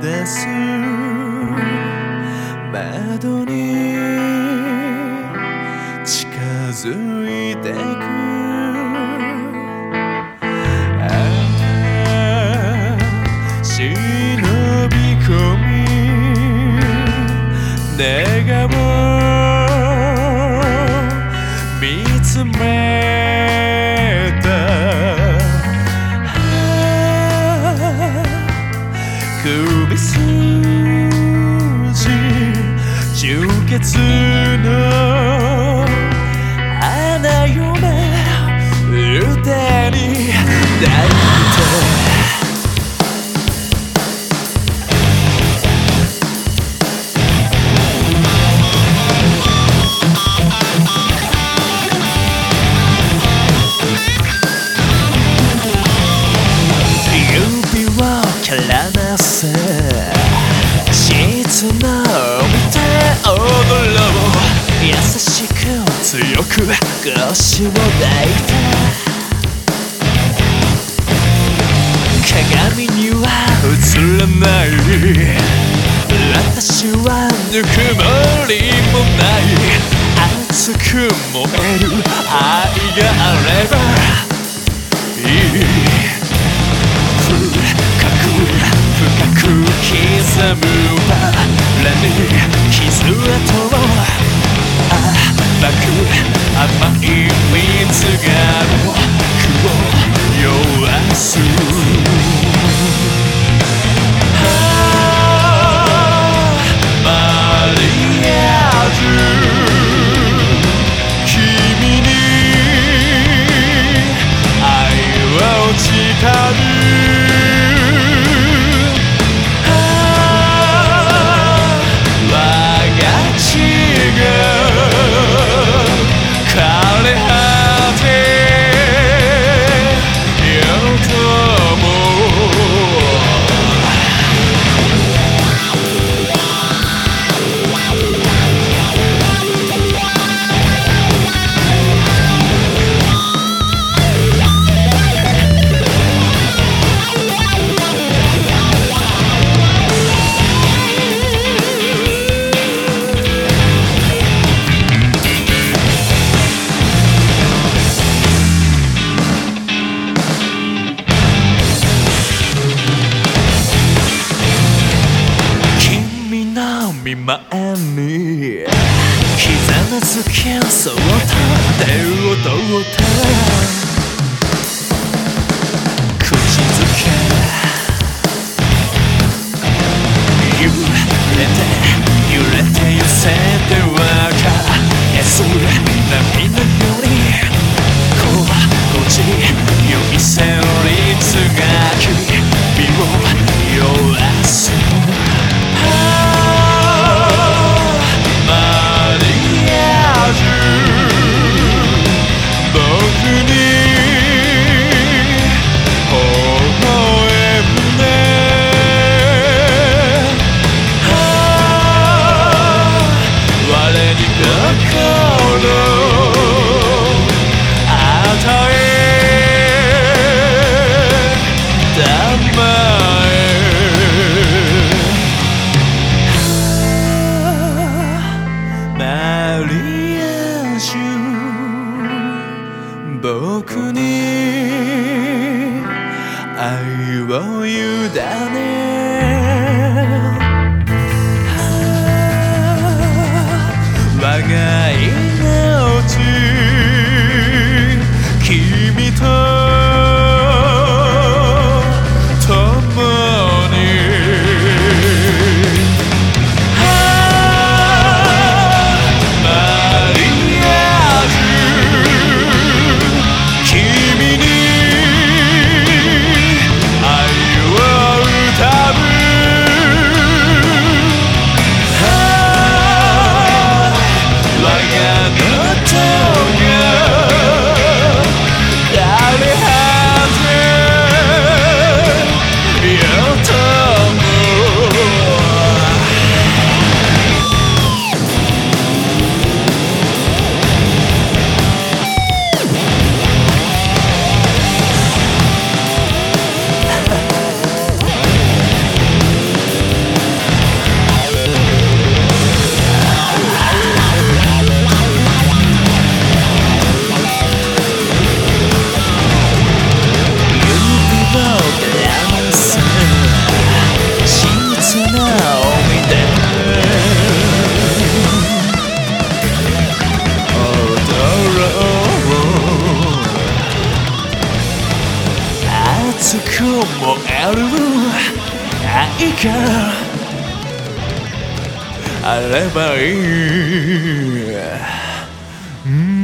出す。窓に近づいてく。話せ。静まびて踊ろう。優しく強く腰を抱いて鏡には映らない。私はぬくもりもない。熱く燃える愛見舞に膝の付けをそっと手をど愛を委ねがあればいい、うん。